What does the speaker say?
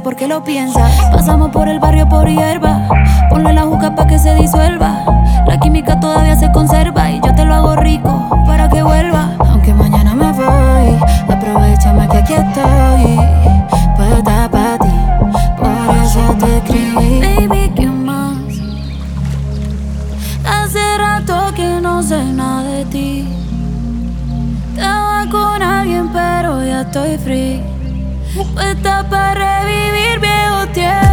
porque lo piensa. Pasamos por el barrio por hierba. Ponle la juca pa' que se disuelva. La química todavía se conserva y yo te lo hago rico para que vuelva. Aunque mañana me voy, aprovechame que aquí estoy. Puedo para ti, por eso te escribí. Baby, ¿qué más? Hace rato que no sé nada de ti. Estaba con alguien, pero ya estoy free. Puesta para revivir viejo tiempo.